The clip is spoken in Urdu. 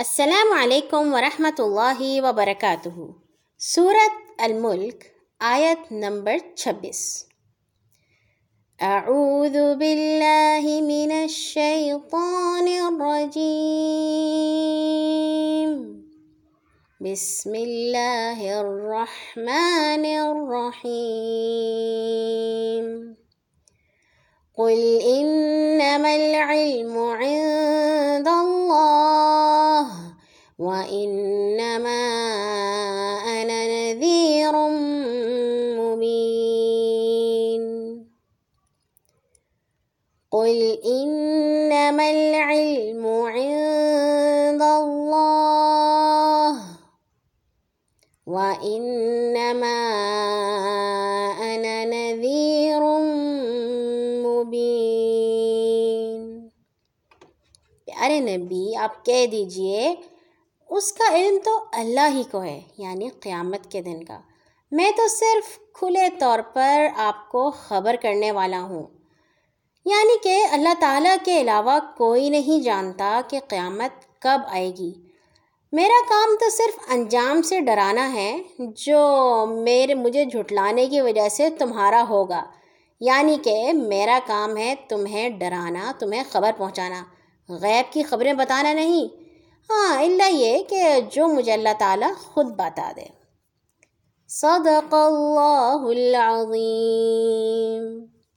السلام علیکم ورحمۃ اللہ وبرکاتہ سورت الملک، آیت نمبر چھبیس۔ اعوذ باللہ من الشیطان الرجیم۔ بسم اللہ الرحمن الرحیم۔ قل انما العلم عند وانما انا نذیر مبین قل انما العلم عند اللہ وانما انا نذیر مبین پیارے نبی، آپ کہہ دیجیے اس کا علم تو اللہ ہی کو ہے یعنی قیامت کے دن کا۔ میں تو صرف کھلے طور پر آپ کو خبر کرنے والا ہوں۔ یعنی کہ اللہ تعالیٰ کے علاوہ کوئی نہیں جانتا کہ قیامت کب آئے گی۔ میرا کام تو صرف انجام سے ڈرانا ہے، جو میرے، مجھے جھٹلانے کی وجہ سے تمہارا ہوگا۔ یعنی کہ میرا کام ہے تمہیں ڈرانا، تمہیں خبر پہنچانا۔ غیب کی خبریں بتانا نہیں۔ ہاں اللہ یہ کہ جو مجھے اللہ تعالیٰ خود بتا دے۔ صدق اللہ العظیم۔